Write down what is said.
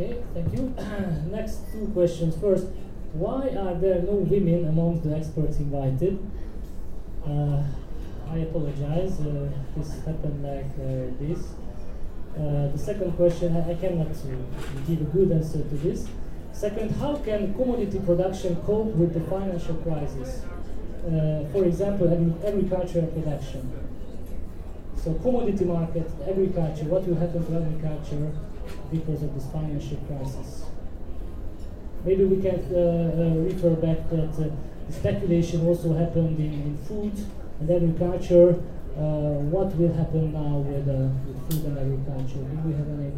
Okay, thank you. Next two questions. First, why are there no women among the experts invited? Uh, I apologize, uh, this happened like uh, this. Uh, the second question, I, cannot uh, give a good answer to this. Second, how can commodity production cope with the financial crisis? Uh, for example, agricultural production. So commodity market, agriculture, what will happen to agriculture because of this financial crisis? Maybe we can uh, uh, refer back that uh, speculation also happened in, in food and agriculture. Uh, what will happen now with, with food and agriculture? Do we have any